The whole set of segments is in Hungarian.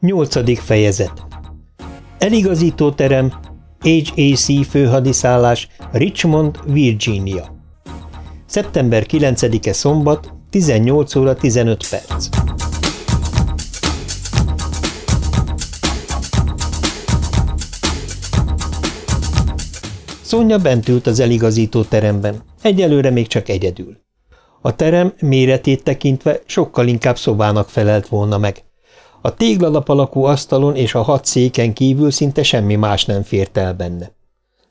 Nyolcadik fejezet Eligazítóterem HAC főhadiszállás Richmond, Virginia Szeptember 9-e szombat, 18 óra 15 perc Szonya bent ült az eligazító teremben, egyelőre még csak egyedül. A terem méretét tekintve sokkal inkább szobának felelt volna meg. A téglalap alakú asztalon és a hat széken kívül szinte semmi más nem fért el benne.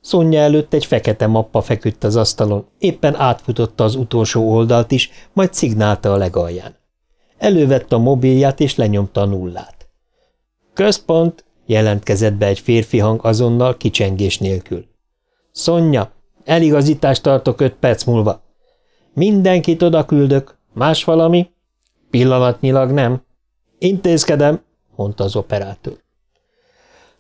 Szonya előtt egy fekete mappa feküdt az asztalon, éppen átfutotta az utolsó oldalt is, majd szignálta a legalján. Elővette a mobilját és lenyomta a nullát. – Központ! – jelentkezett be egy férfi hang azonnal, kicsengés nélkül. – Szonya, eligazítást tartok öt perc múlva. Mindenkit oda küldök. Más valami? Pillanatnyilag nem. Intézkedem, mondta az operátor.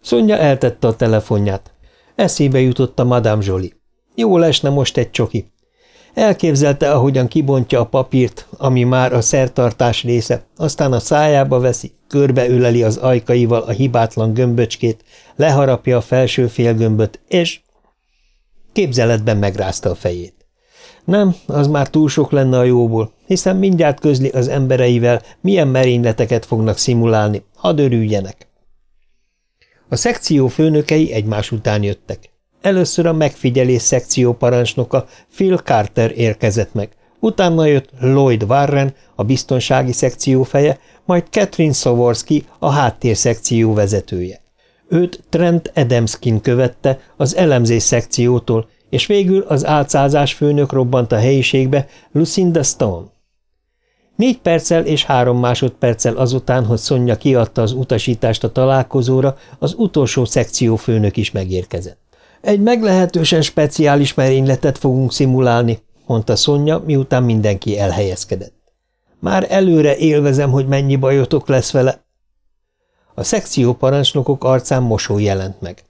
Szonya eltette a telefonját. Eszébe jutott a Madame Jolie. Jó lesne most egy csoki. Elképzelte, ahogyan kibontja a papírt, ami már a szertartás része, aztán a szájába veszi, körbeüleli az ajkaival a hibátlan gömböcskét, leharapja a felső félgömböt, és képzeletben megrázta a fejét. Nem, az már túl sok lenne a jóból, hiszen mindjárt közli az embereivel, milyen merényleteket fognak szimulálni, hadd örüljenek. A szekció főnökei egymás után jöttek. Először a megfigyelés szekció parancsnoka Phil Carter érkezett meg, utána jött Lloyd Warren, a biztonsági szekció feje, majd Catherine Szavorski, a háttér szekció vezetője. Őt Trent Adamskin követte az elemzés szekciótól, és végül az álcázás főnök robbant a helyiségbe, Lucinda Stone. Négy perccel és három másodperccel azután, hogy Szonya kiadta az utasítást a találkozóra, az utolsó szekció főnök is megérkezett. Egy meglehetősen speciális merényletet fogunk szimulálni, mondta Szonya, miután mindenki elhelyezkedett. Már előre élvezem, hogy mennyi bajotok lesz vele. A szekció parancsnokok arcán mosoly jelent meg.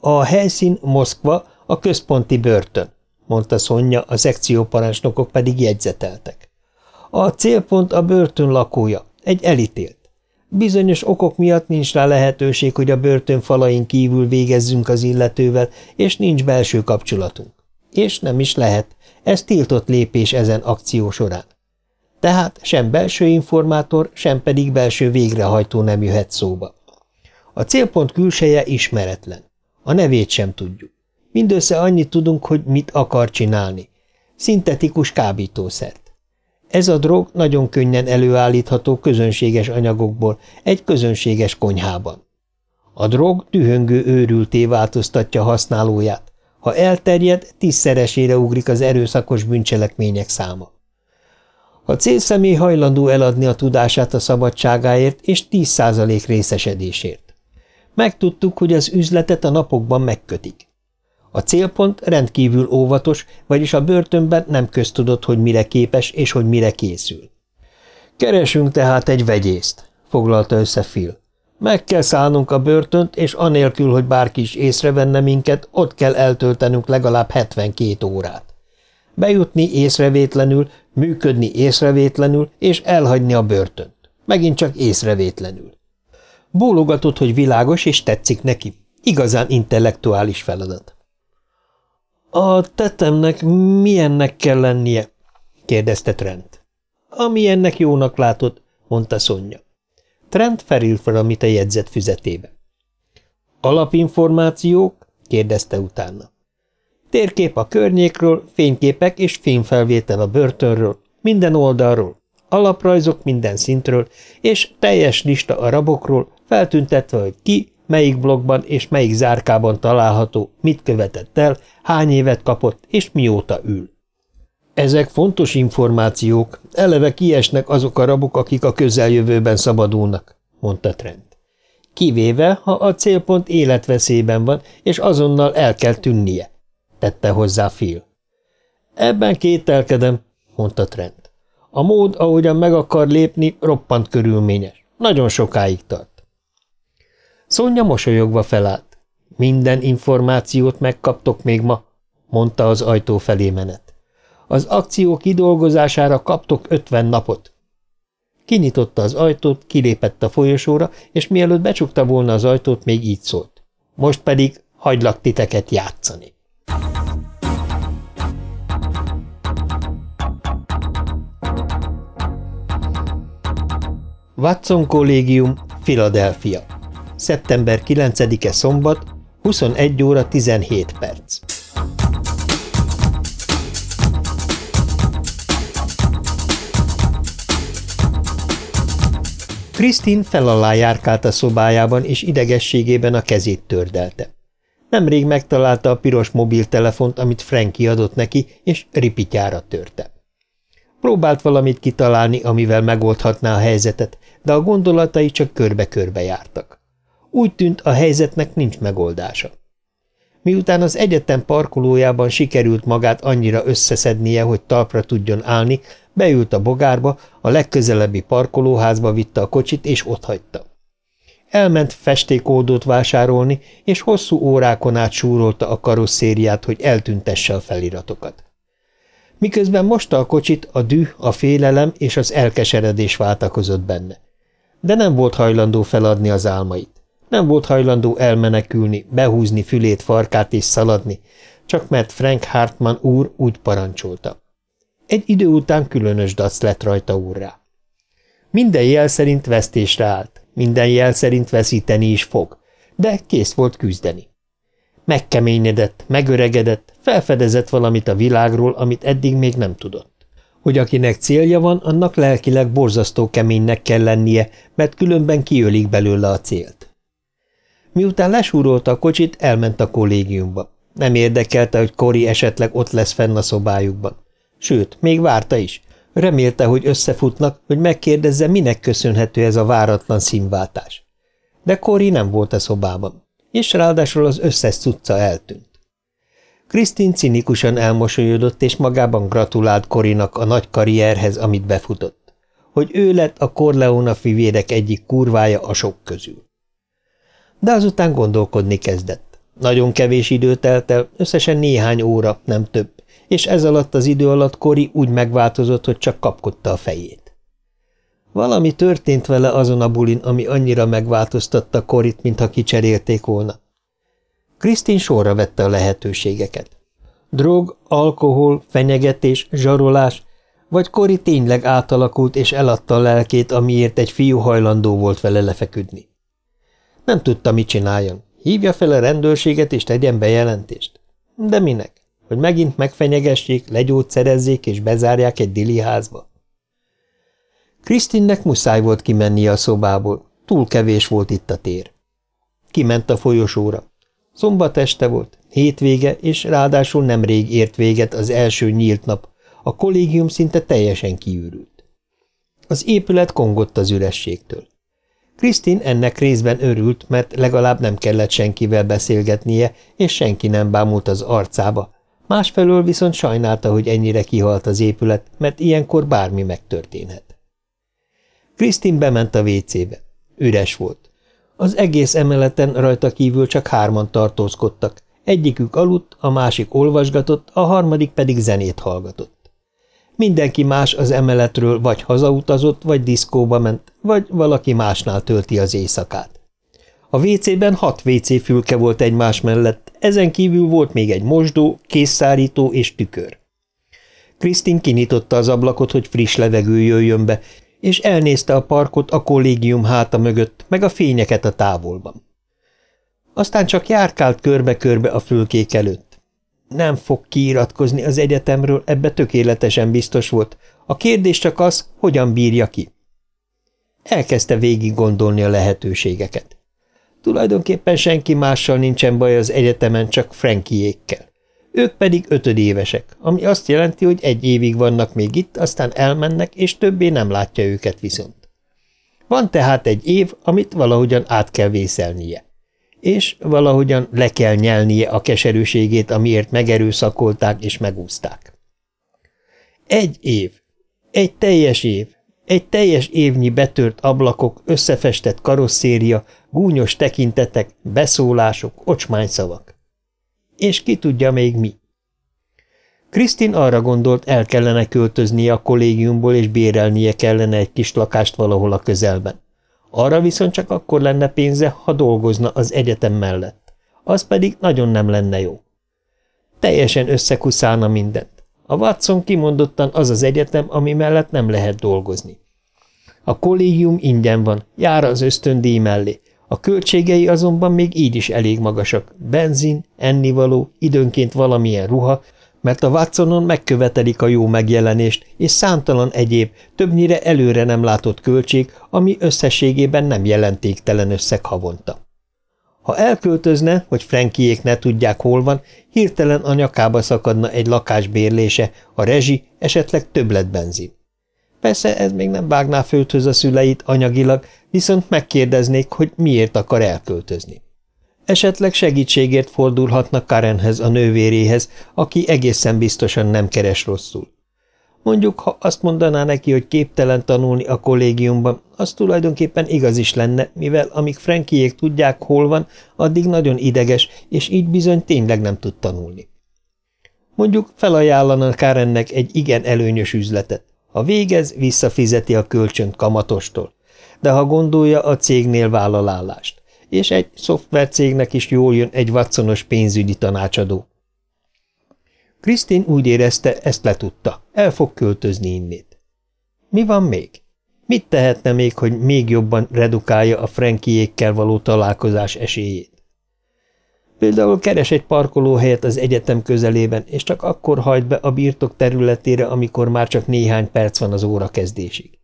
A helyszín Moszkva, a központi börtön, mondta Szonya, a szekcióparancsnokok pedig jegyzeteltek. A célpont a börtön lakója, egy elítélt. Bizonyos okok miatt nincs rá lehetőség, hogy a börtön falain kívül végezzünk az illetővel, és nincs belső kapcsolatunk. És nem is lehet. Ez tiltott lépés ezen akció során. Tehát sem belső informátor, sem pedig belső végrehajtó nem jöhet szóba. A célpont külseje ismeretlen. A nevét sem tudjuk. Mindössze annyit tudunk, hogy mit akar csinálni. Szintetikus kábítószert. Ez a drog nagyon könnyen előállítható közönséges anyagokból, egy közönséges konyhában. A drog dühöngő őrülté változtatja használóját. Ha elterjed, tízszeresére ugrik az erőszakos bűncselekmények száma. A célszemély hajlandó eladni a tudását a szabadságáért és 10% részesedésért. Megtudtuk, hogy az üzletet a napokban megkötik. A célpont rendkívül óvatos, vagyis a börtönben nem köztudott, hogy mire képes és hogy mire készül. Keresünk tehát egy vegyészt, foglalta össze Phil. Meg kell szállnunk a börtönt, és anélkül, hogy bárki is észrevenne minket, ott kell eltöltenünk legalább 72 órát. Bejutni észrevétlenül, működni észrevétlenül, és elhagyni a börtönt. Megint csak észrevétlenül. Bólogatott, hogy világos, és tetszik neki. Igazán intellektuális feladat. A tetemnek milyennek kell lennie? kérdezte Trent. Amilyennek jónak látod, mondta Szonya. Trent felül fel, amit a jegyzett füzetébe. Alapinformációk? kérdezte utána. Térkép a környékről, fényképek és filmfelvétel a börtönről, minden oldalról, alaprajzok minden szintről, és teljes lista a rabokról, feltüntetve, hogy ki, melyik blogban és melyik zárkában található, mit követett el, hány évet kapott és mióta ül. Ezek fontos információk, eleve kiesnek azok a rabok, akik a közeljövőben szabadulnak, mondta Trent. Kivéve, ha a célpont életveszélyben van, és azonnal el kell tűnnie, tette hozzá Phil. Ebben kételkedem, mondta Trent. A mód, ahogyan meg akar lépni, roppant körülményes. Nagyon sokáig tart. Szonya mosolyogva felállt. Minden információt megkaptok még ma, mondta az ajtó felé menet. Az akció kidolgozására kaptok ötven napot. Kinyitotta az ajtót, kilépett a folyosóra, és mielőtt becsukta volna az ajtót, még így szólt. Most pedig hagylak titeket játszani. Watson Kollégium, Philadelphia. Szeptember 9-e szombat, 21 óra 17 perc. Krisztin felalá járkált a szobájában, és idegességében a kezét tördelte. Nemrég megtalálta a piros mobiltelefont, amit Frankie adott neki, és ripityára törte. Próbált valamit kitalálni, amivel megoldhatná a helyzetet, de a gondolatai csak körbe-körbe jártak. Úgy tűnt, a helyzetnek nincs megoldása. Miután az egyetem parkolójában sikerült magát annyira összeszednie, hogy talpra tudjon állni, beült a bogárba, a legközelebbi parkolóházba vitte a kocsit, és otthagyta. Elment festékódót vásárolni, és hosszú órákon át súrolta a karosszériát, hogy eltüntesse a feliratokat. Miközben mosta a kocsit, a düh, a félelem és az elkeseredés váltakozott benne. De nem volt hajlandó feladni az álmait. Nem volt hajlandó elmenekülni, behúzni fülét, farkát és szaladni, csak mert Frank Hartman úr úgy parancsolta. Egy idő után különös dac lett rajta úrrá. Minden jel szerint vesztésre állt, minden jel szerint veszíteni is fog, de kész volt küzdeni. Megkeményedett, megöregedett, felfedezett valamit a világról, amit eddig még nem tudott. Hogy akinek célja van, annak lelkileg borzasztó keménynek kell lennie, mert különben kiölik belőle a célt. Miután lesúrolta a kocsit, elment a kollégiumba. Nem érdekelte, hogy Kori esetleg ott lesz fenn a szobájukban. Sőt, még várta is. Remélte, hogy összefutnak, hogy megkérdezze, minek köszönhető ez a váratlan színváltás. De Kori nem volt a szobában, és ráadásul az összes cucca eltűnt. Krisztin cinikusan elmosolyodott, és magában gratulált Korinak a nagy karrierhez, amit befutott. Hogy ő lett a Corleona fivérek egyik kurvája a sok közül. De azután gondolkodni kezdett. Nagyon kevés idő telt el, összesen néhány óra, nem több, és ez alatt az idő alatt Kori úgy megváltozott, hogy csak kapkodta a fejét. Valami történt vele azon a bulin, ami annyira megváltoztatta Korit, mintha kicserélték volna. Krisztin sorra vette a lehetőségeket. Drog, alkohol, fenyegetés, zsarolás, vagy Kori tényleg átalakult és eladta a lelkét, amiért egy fiú hajlandó volt vele lefeküdni. Nem tudta, mit csináljon. Hívja fel a rendőrséget és tegyen bejelentést. De minek? Hogy megint megfenyegessék, legyógyszerezzék és bezárják egy dili házba? Krisztinnek muszáj volt kimennie a szobából, túl kevés volt itt a tér. Kiment a folyosóra. Szombat este volt, hétvége, és ráadásul nemrég ért véget az első nyílt nap, a kollégium szinte teljesen kiürült. Az épület kongott az ürességtől. Krisztin ennek részben örült, mert legalább nem kellett senkivel beszélgetnie, és senki nem bámult az arcába. Másfelől viszont sajnálta, hogy ennyire kihalt az épület, mert ilyenkor bármi megtörténhet. Krisztin bement a vécébe. Üres volt. Az egész emeleten rajta kívül csak hárman tartózkodtak. Egyikük aludt, a másik olvasgatott, a harmadik pedig zenét hallgatott. Mindenki más az emeletről vagy hazautazott, vagy diszkóba ment, vagy valaki másnál tölti az éjszakát. A WC-ben hat WC fülke volt egymás mellett, ezen kívül volt még egy mosdó, készszárító és tükör. Krisztin kinyitotta az ablakot, hogy friss levegő jöjjön be, és elnézte a parkot a kollégium háta mögött, meg a fényeket a távolban. Aztán csak járkált körbe-körbe a fülkék előtt. Nem fog kiiratkozni az egyetemről, ebbe tökéletesen biztos volt. A kérdés csak az, hogyan bírja ki. Elkezdte végig gondolni a lehetőségeket. Tulajdonképpen senki mással nincsen baj az egyetemen, csak Frankiékkel. Ők pedig ötödévesek, ami azt jelenti, hogy egy évig vannak még itt, aztán elmennek, és többé nem látja őket viszont. Van tehát egy év, amit valahogyan át kell vészelnie és valahogyan le kell nyelnie a keserűségét, amiért megerőszakolták és megúzták. Egy év, egy teljes év, egy teljes évnyi betört ablakok, összefestett karosszéria, gúnyos tekintetek, beszólások, ocsmányszavak. És ki tudja még mi. Krisztin arra gondolt, el kellene költöznie a kollégiumból, és bérelnie kellene egy kis lakást valahol a közelben. Arra viszont csak akkor lenne pénze, ha dolgozna az egyetem mellett. Az pedig nagyon nem lenne jó. Teljesen összekuszálna mindent. A Watson kimondottan az az egyetem, ami mellett nem lehet dolgozni. A kollégium ingyen van, jár az ösztöndíj mellé, a költségei azonban még így is elég magasak. Benzin, ennivaló, időnként valamilyen ruha, mert a Watsonon megkövetelik a jó megjelenést, és számtalan egyéb, többnyire előre nem látott költség, ami összességében nem jelentéktelen összeg havonta. Ha elköltözne, hogy Frankiék ne tudják, hol van, hirtelen a nyakába szakadna egy lakás bérlése, a rezsi, esetleg többletbenzin. Persze ez még nem vágná földhöz a szüleit anyagilag, viszont megkérdeznék, hogy miért akar elköltözni. Esetleg segítségért fordulhatnak Karenhez, a nővéréhez, aki egészen biztosan nem keres rosszul. Mondjuk, ha azt mondaná neki, hogy képtelen tanulni a kollégiumban, az tulajdonképpen igaz is lenne, mivel amíg Frankiék tudják, hol van, addig nagyon ideges, és így bizony tényleg nem tud tanulni. Mondjuk felajánlana Karennek egy igen előnyös üzletet. Ha végez, visszafizeti a kölcsönt kamatostól, de ha gondolja, a cégnél vállalálást, és egy szoftvercégnek is jól jön egy vatszonos pénzügyi tanácsadó. Krisztin úgy érezte, ezt letudta, el fog költözni innét. Mi van még? Mit tehetne még, hogy még jobban redukálja a Frankiékkel való találkozás esélyét? Például keres egy parkolóhelyet az egyetem közelében, és csak akkor hajt be a birtok területére, amikor már csak néhány perc van az óra kezdésig.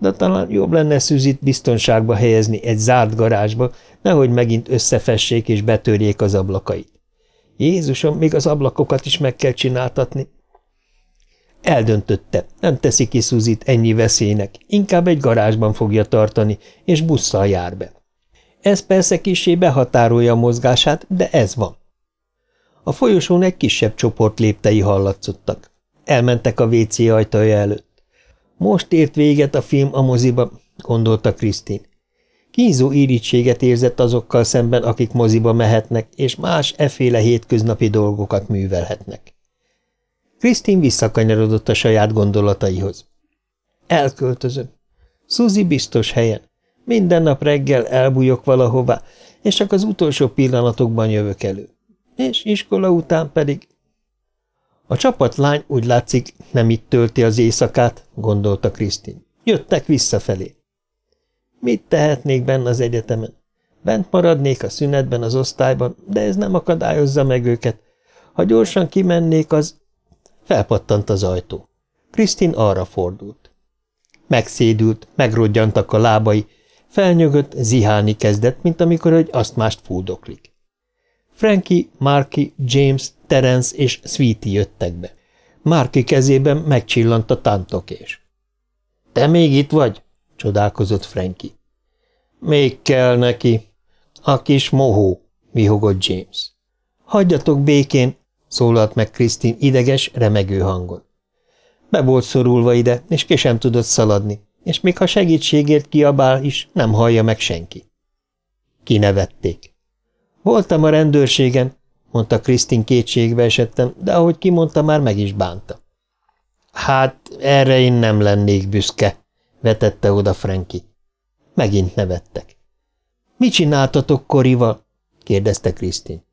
De talán jobb lenne Szűzit biztonságba helyezni egy zárt garázsba, nehogy megint összefessék és betörjék az ablakait. Jézusom, még az ablakokat is meg kell csináltatni. Eldöntötte, nem teszi ki Szuzit ennyi veszélynek, inkább egy garázsban fogja tartani, és busszal jár be. Ez persze kisé behatárolja a mozgását, de ez van. A folyosón egy kisebb csoport léptei hallatszottak. Elmentek a WC ajtaja előtt. Most ért véget a film a moziba, gondolta Krisztin. Kínzó írítséget érzett azokkal szemben, akik moziba mehetnek, és más eféle hétköznapi dolgokat művelhetnek. Krisztin visszakanyarodott a saját gondolataihoz. Elköltözöm. Suzy biztos helyen. Minden nap reggel elbújok valahová, és csak az utolsó pillanatokban jövök elő. És iskola után pedig... A csapatlány úgy látszik nem itt tölti az éjszakát, gondolta Krisztin. Jöttek visszafelé. Mit tehetnék benne az egyetemen? Bent maradnék a szünetben az osztályban, de ez nem akadályozza meg őket. Ha gyorsan kimennék, az... Felpattant az ajtó. Krisztin arra fordult. Megszédült, megrodjantak a lábai, felnyögött, zihálni kezdett, mint amikor egy asztmást fúdoklik. Frankie, Marky, James, Terence és Sweetie jöttek be. Marky kezében megcsillant a tantokés. – Te még itt vagy? csodálkozott Frankie. Még kell neki. A kis mohó, vihogott James. Hagyjatok békén, szólalt meg Krisztin ideges, remegő hangon. Be volt szorulva ide, és ki sem tudott szaladni, és még ha segítségért kiabál is, nem hallja meg senki. Kinevették. Voltam a rendőrségen, mondta Krisztin kétségbe esettem, de ahogy kimondta, már meg is bánta. Hát, erre én nem lennék büszke, vetette oda Franki. Megint nevettek. Mit csináltatok Korival? kérdezte Krisztin.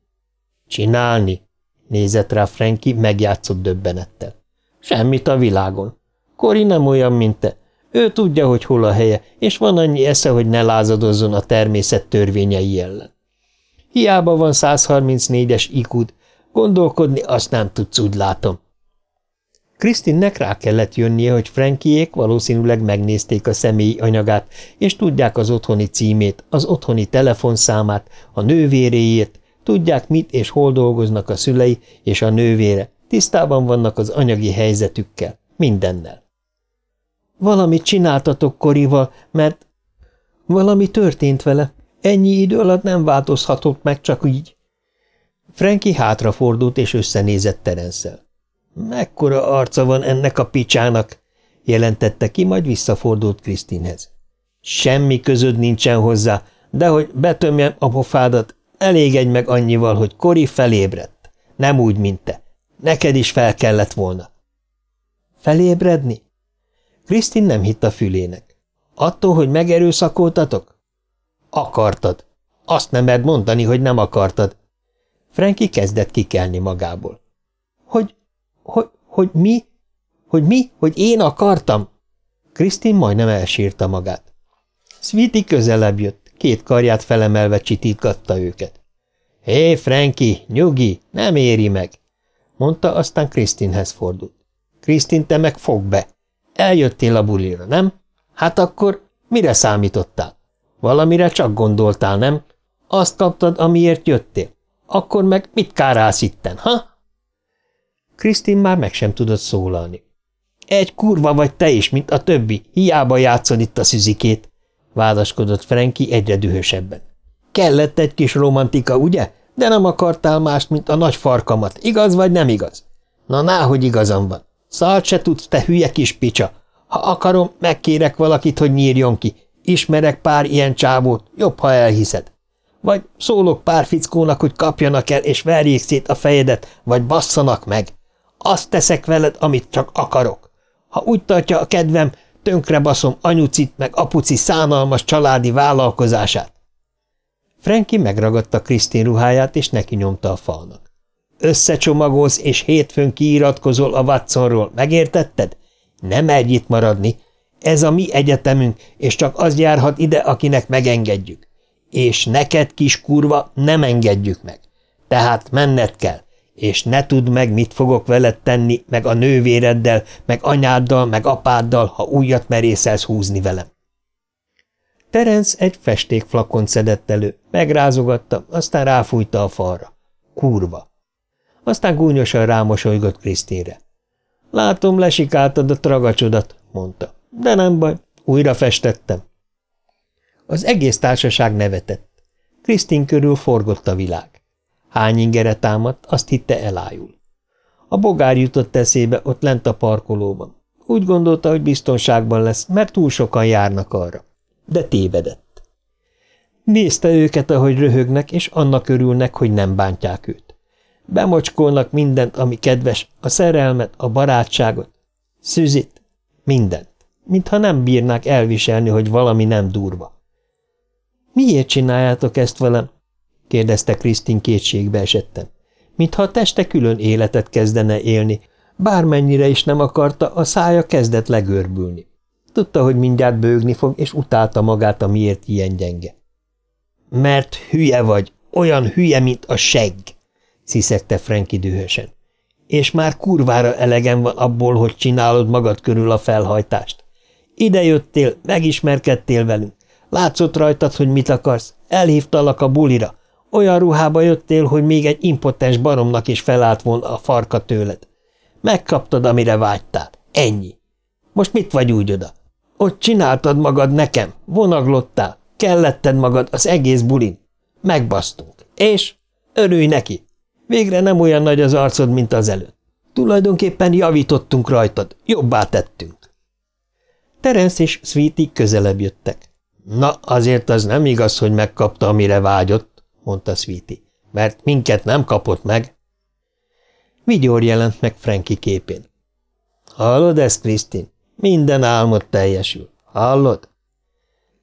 Csinálni? nézett rá Franki megjátszott döbbenettel. Semmit a világon. Kori nem olyan, mint te. Ő tudja, hogy hol a helye, és van annyi esze, hogy ne lázadozzon a természet törvényei ellen. Hiába van 134-es ikud, gondolkodni azt nem tudsz, úgy látom. Krisztinnek rá kellett jönnie, hogy Frankiék valószínűleg megnézték a személyi anyagát, és tudják az otthoni címét, az otthoni telefonszámát, a nővéréjét, tudják mit és hol dolgoznak a szülei és a nővére, tisztában vannak az anyagi helyzetükkel, mindennel. Valamit csináltatok Korival, mert valami történt vele. Ennyi idő alatt nem változhatott meg csak így. Franki hátrafordult és összenézett Terenszel. Mekkora arca van ennek a picsának, jelentette ki, majd visszafordult Krisztinhez. Semmi közöd nincsen hozzá, de hogy betömjem a pofádat, elégedj meg annyival, hogy Kori felébredt. Nem úgy, mint te. Neked is fel kellett volna. Felébredni? Krisztin nem hitt a fülének. Attól, hogy megerőszakoltatok? Akartad. Azt nem mert mondani, hogy nem akartad. Franki kezdett kikelni magából. Hogy, hogy, hogy mi? Hogy mi? Hogy én akartam? Krisztin majdnem elsírta magát. Sweetie közelebb jött, két karját felemelve csitítgatta őket. Hé, Franki, nyugi, nem éri meg, mondta, aztán Krisztinhez fordult. Krisztin, te meg fog be. Eljöttél a bulira, nem? Hát akkor mire számítottál? Valamire csak gondoltál, nem? Azt kaptad, amiért jöttél. Akkor meg mit kárálsz itten, ha? Krisztin már meg sem tudott szólalni. Egy kurva vagy te is, mint a többi, hiába játszod itt a szüzikét, vádaskodott Frenki egyre dühösebben. Kellett egy kis romantika, ugye? De nem akartál mást, mint a nagy farkamat, igaz vagy nem igaz? Na, náhogy igazam van. Szart se tudsz, te hülye kis picsa. Ha akarom, megkérek valakit, hogy nyírjon ki. Ismerek pár ilyen csávót, jobb, ha elhiszed. Vagy szólok pár fickónak, hogy kapjanak el, és verjék szét a fejedet, vagy basszanak meg. Azt teszek veled, amit csak akarok. Ha úgy tartja a kedvem, tönkre baszom anyucit meg apuci szánalmas családi vállalkozását. Franki megragadta Krisztin ruháját, és neki nyomta a falnak. Összecsomagolsz, és hétfőn kiiratkozol a Watsonról, megértetted? Nem merj itt maradni. Ez a mi egyetemünk, és csak az járhat ide, akinek megengedjük. És neked, kis kurva, nem engedjük meg. Tehát menned kell, és ne tudd meg, mit fogok veled tenni, meg a nővéreddel, meg anyáddal, meg apáddal, ha újat merészelsz húzni velem. Terence egy festékflakon szedett elő, megrázogatta, aztán ráfújta a falra. Kurva. Aztán gúnyosan rámosolygott Krisztínre. Látom, lesikáltad a tragacsodat, mondta. De nem baj, újra festettem. Az egész társaság nevetett. Krisztin körül forgott a világ. Hány ingere támadt, azt hitte elájul. A bogár jutott eszébe ott lent a parkolóban. Úgy gondolta, hogy biztonságban lesz, mert túl sokan járnak arra. De tévedett. Nézte őket, ahogy röhögnek, és annak örülnek, hogy nem bántják őt. Bemocskolnak mindent, ami kedves, a szerelmet, a barátságot, szüzit, mindent, mintha nem bírnák elviselni, hogy valami nem durva. – Miért csináljátok ezt velem? – kérdezte Krisztin kétségbe esetten. Mintha a teste külön életet kezdene élni, bármennyire is nem akarta, a szája kezdett legörbülni. Tudta, hogy mindjárt bőgni fog, és utálta magát, amiért ilyen gyenge. – Mert hülye vagy, olyan hülye, mint a segg! sziszegte Franki dühösen. És már kurvára elegem van abból, hogy csinálod magad körül a felhajtást. Ide jöttél, megismerkedtél velünk. Látszott rajtad, hogy mit akarsz. Elhívtalak a bulira. Olyan ruhába jöttél, hogy még egy impotens baromnak is felállt volna a farka tőled. Megkaptad, amire vágytál. Ennyi. Most mit vagy úgy oda? Ott csináltad magad nekem, vonaglottál, kelletted magad az egész bulin. Megbasztunk. És? Örülj neki! Végre nem olyan nagy az arcod, mint az előtt. Tulajdonképpen javítottunk rajtad, jobbá tettünk. Terence és Sweetie közelebb jöttek. Na, azért az nem igaz, hogy megkapta, amire vágyott, mondta Sweetie, mert minket nem kapott meg. Vigyor jelent meg Franki képén. Hallod ezt, Krisztin? Minden álmod teljesül. Hallod?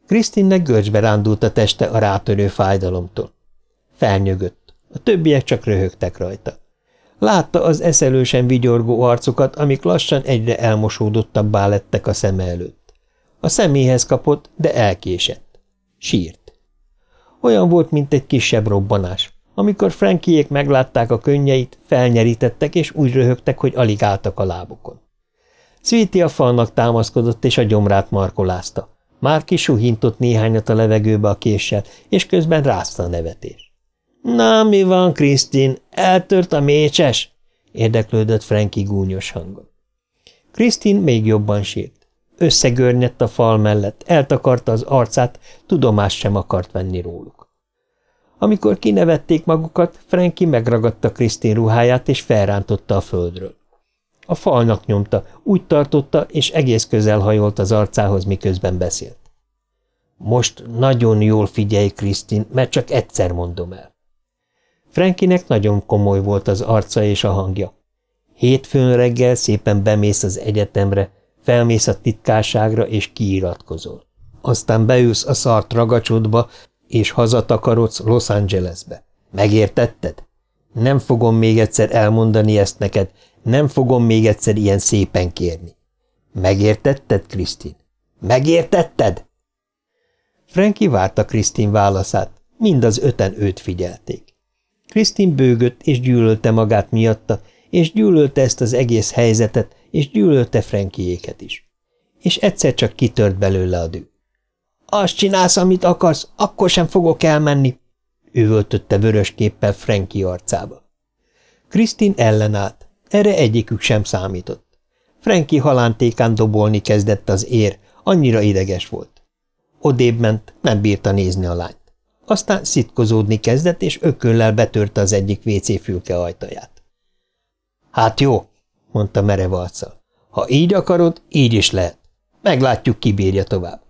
Krisztinnek görcsbe rándult a teste a rátörő fájdalomtól. Felnyögött. A többiek csak röhögtek rajta. Látta az eszelősen vigyorgó arcokat, amik lassan egyre elmosódottabbá lettek a szeme előtt. A szeméhez kapott, de elkésett. Sírt. Olyan volt, mint egy kisebb robbanás. Amikor Frankiék meglátták a könnyeit, felnyerítettek, és úgy röhögtek, hogy alig álltak a lábukon. Sweetie a falnak támaszkodott, és a gyomrát markolázta. Már kisuhintott néhányat a levegőbe a késsel, és közben rázta a nevetés. Na, mi van, Krisztin? Eltört a mécses? érdeklődött Franki gúnyos hangon. Krisztin még jobban sírt. Összegörnyedt a fal mellett, eltakarta az arcát, tudomást sem akart venni róluk. Amikor kinevették magukat, Franki megragadta Krisztin ruháját és felrántotta a földről. A falnak nyomta, úgy tartotta, és egész közel hajolt az arcához, miközben beszélt. Most nagyon jól figyelj, Krisztin, mert csak egyszer mondom el. Frankinek nagyon komoly volt az arca és a hangja. Hétfőn reggel szépen bemész az egyetemre, felmész a titkárságra és kiiratkozol. Aztán beülsz a szart ragacsodba, és hazatakarodsz Los Angelesbe. Megértetted? Nem fogom még egyszer elmondani ezt neked, nem fogom még egyszer ilyen szépen kérni. Megértetted, Krisztin? Megértetted? Frankie várta Krisztin válaszát, mind az öten őt figyelték. Krisztin bőgött és gyűlölte magát miatta, és gyűlölte ezt az egész helyzetet, és gyűlölte Frankiéket is. És egyszer csak kitört belőle a dű. Azt csinálsz, amit akarsz, akkor sem fogok elmenni, üvöltötte vörös képpel Franki arcába. Krisztin ellenállt, erre egyikük sem számított. Franki halántékán dobolni kezdett az ér, annyira ideges volt. Odébb ment, nem bírta nézni a lányt. Aztán szitkozódni kezdett, és ököllel betörte az egyik WC fülke ajtaját. Hát jó, mondta merev arccal. Ha így akarod, így is lehet. Meglátjuk, ki bírja tovább.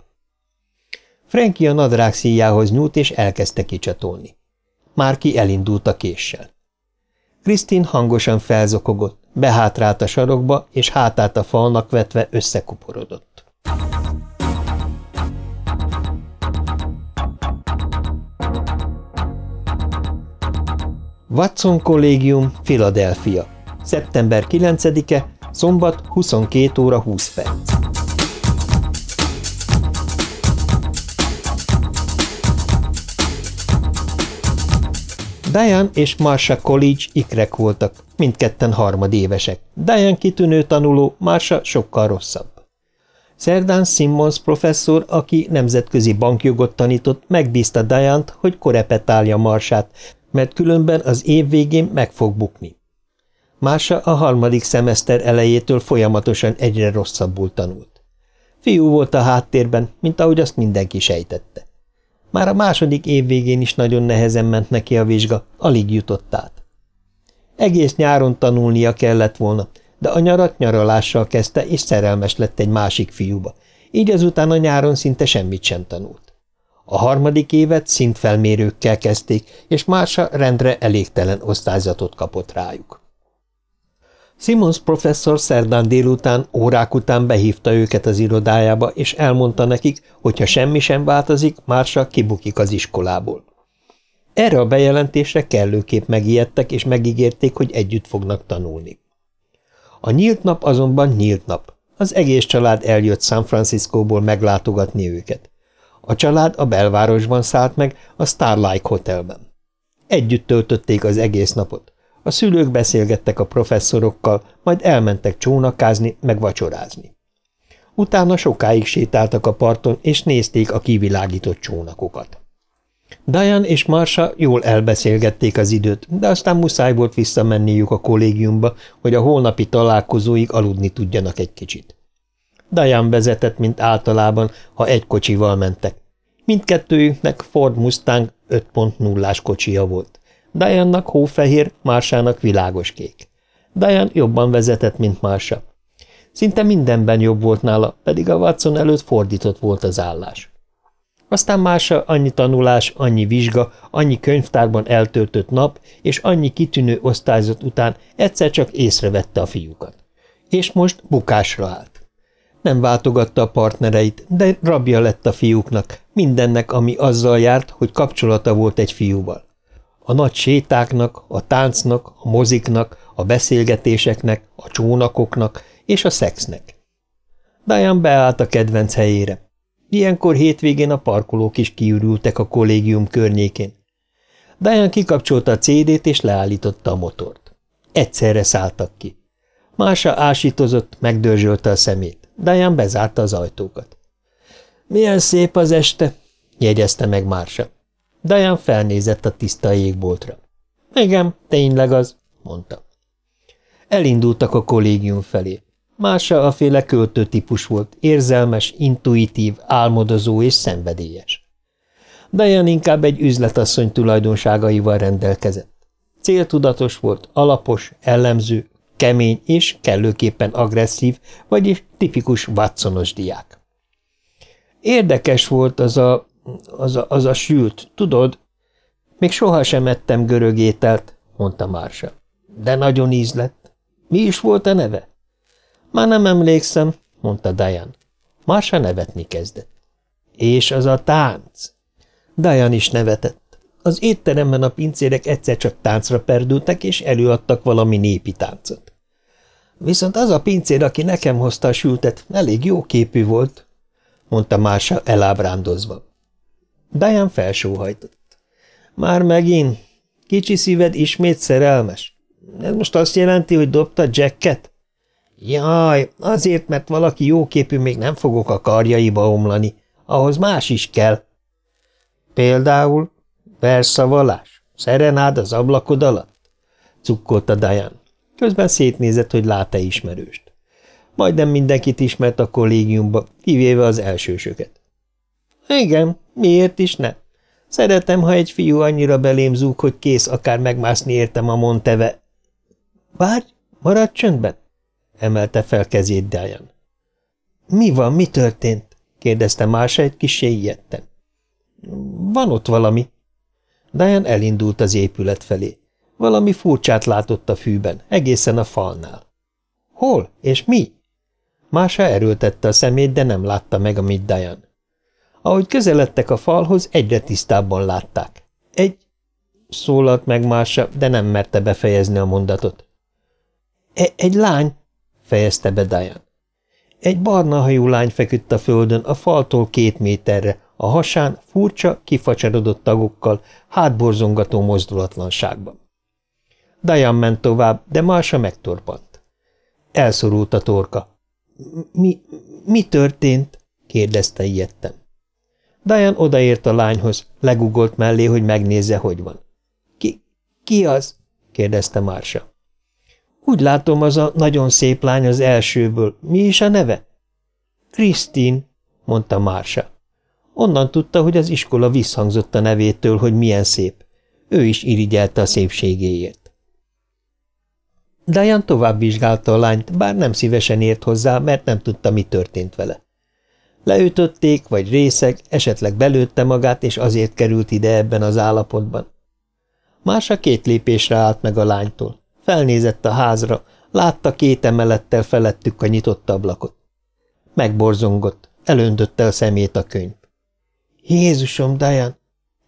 Frankie a nadrág szíjához nyúlt, és elkezdte kicsatolni. Márki elindult a késsel. Krisztin hangosan felzokogott, behátrált a sarokba, és hátát a falnak vetve összekuporodott. Watson Kollégium, Philadelphia. Szeptember 9-e, szombat 22 óra 20 perc. Diane és Marsha College ikrek voltak, mindketten harmadévesek. Diane kitűnő tanuló, Marsha sokkal rosszabb. Szerdán Simmons professzor, aki nemzetközi bankjogot tanított, megbízta Diane-t, hogy korepetálja Marsát, mert különben az év végén meg fog bukni. Mása a harmadik szemeszter elejétől folyamatosan egyre rosszabbul tanult. Fiú volt a háttérben, mint ahogy azt mindenki sejtette. Már a második év végén is nagyon nehezen ment neki a vizsga, alig jutott át. Egész nyáron tanulnia kellett volna, de a nyarat nyaralással kezdte, és szerelmes lett egy másik fiúba, így azután a nyáron szinte semmit sem tanult. A harmadik évet szintfelmérőkkel kezdték, és Mársa rendre elégtelen osztályzatot kapott rájuk. Simons professzor szerdán délután, órák után behívta őket az irodájába, és elmondta nekik, hogy ha semmi sem változik, Mársa kibukik az iskolából. Erre a bejelentésre kellőképp megijedtek, és megígérték, hogy együtt fognak tanulni. A nyílt nap azonban nyílt nap. Az egész család eljött San Franciscóból meglátogatni őket. A család a belvárosban szállt meg, a Starlight Hotelben. Együtt töltötték az egész napot. A szülők beszélgettek a professzorokkal, majd elmentek csónakázni, meg vacsorázni. Utána sokáig sétáltak a parton, és nézték a kivilágított csónakokat. Diane és Marsha jól elbeszélgették az időt, de aztán muszáj volt visszamenniük a kollégiumba, hogy a holnapi találkozóig aludni tudjanak egy kicsit. Diane vezetett, mint általában, ha egy kocsival mentek. Mindkettőjüknek Ford Mustang 5.0-ás kocsija volt. Diane-nak hófehér, Mársának világos kék. Diane jobban vezetett, mint Mársa. Szinte mindenben jobb volt nála, pedig a Watson előtt fordított volt az állás. Aztán Mársa annyi tanulás, annyi vizsga, annyi könyvtárban eltöltött nap, és annyi kitűnő osztályzat után egyszer csak észrevette a fiúkat. És most bukásra állt. Nem váltogatta a partnereit, de rabja lett a fiúknak, mindennek, ami azzal járt, hogy kapcsolata volt egy fiúval. A nagy sétáknak, a táncnak, a moziknak, a beszélgetéseknek, a csónakoknak és a szexnek. Diane beállt a kedvenc helyére. Ilyenkor hétvégén a parkolók is kiürültek a kollégium környékén. Diane kikapcsolta a CD-t és leállította a motort. Egyszerre szálltak ki. Mása ásítozott, megdörzsölte a szemét. Diane bezárta az ajtókat. – Milyen szép az este! – jegyezte meg Mársa. Diane felnézett a tiszta égboltra. – Igen, tényleg az – mondta. Elindultak a kollégium felé. Mása a féle költő típus volt, érzelmes, intuitív, álmodozó és szenvedélyes. Diane inkább egy üzletasszony tulajdonságaival rendelkezett. Céltudatos volt, alapos, ellenző, kemény és kellőképpen agresszív, vagyis tipikus Watsonos diák. Érdekes volt az a az a, az a sült, tudod? Még sohasem ettem görög ételt, mondta Mársa. De nagyon íz lett. Mi is volt a neve? Már nem emlékszem, mondta Diane. Marsa nevetni kezdett. És az a tánc? Diane is nevetett. Az étteremben a pincérek egyszer csak táncra perdültek, és előadtak valami népi táncot. Viszont az a pincér, aki nekem hozta a sültet, elég jó képű volt, mondta Mársa elábrándozva. Diane felsóhajtott. Már megint? Kicsi szíved ismét szerelmes? Ez most azt jelenti, hogy dobta Jacket? Jaj, azért, mert valaki jóképű még nem fogok a karjaiba omlani. Ahhoz más is kell. Például versszavalás, szerenád az ablakod alatt? Cukkolta Diane. Közben szétnézett, hogy lát-e ismerőst. Majdnem mindenkit ismert a kollégiumba, kivéve az elsősöket. Igen, miért is ne? Szeretem, ha egy fiú annyira belém zúg, hogy kész akár megmászni értem a Monteve. Várj, maradj csöndben! emelte fel kezét Diane. Mi van, mi történt? kérdezte Mása egy kis ijedten. Van ott valami. Diane elindult az épület felé. Valami furcsát látott a fűben, egészen a falnál. Hol? És mi? Mása erőltette a szemét, de nem látta meg, amit Diane. Ahogy közeledtek a falhoz, egyre tisztábban látták. Egy... Szólalt meg Mása, de nem merte befejezni a mondatot. E egy lány, fejezte be Diane. Egy barna hajú lány feküdt a földön, a faltól két méterre, a hasán furcsa, kifacsarodott tagokkal, hátborzongató mozdulatlanságban. Diane ment tovább, de Mása megtorpant. Elszorult a torka. – Mi, mi történt? – kérdezte ijedtem. Diane odaért a lányhoz, legugolt mellé, hogy megnézze, hogy van. – Ki, ki az? – kérdezte Mársa. – Úgy látom, az a nagyon szép lány az elsőből. Mi is a neve? – Krisztin – mondta Mársa. Onnan tudta, hogy az iskola visszhangzott a nevétől, hogy milyen szép. Ő is irigyelte a szépségéért. Diane tovább vizsgálta a lányt, bár nem szívesen ért hozzá, mert nem tudta, mi történt vele. Leütötték, vagy részeg, esetleg belőtte magát, és azért került ide ebben az állapotban. Mása két lépésre állt meg a lánytól. Felnézett a házra, látta két emelettel felettük a nyitott ablakot. Megborzongott, elöntötte a szemét a könyv. Jézusom, Diane,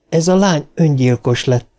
ez a lány öngyilkos lett.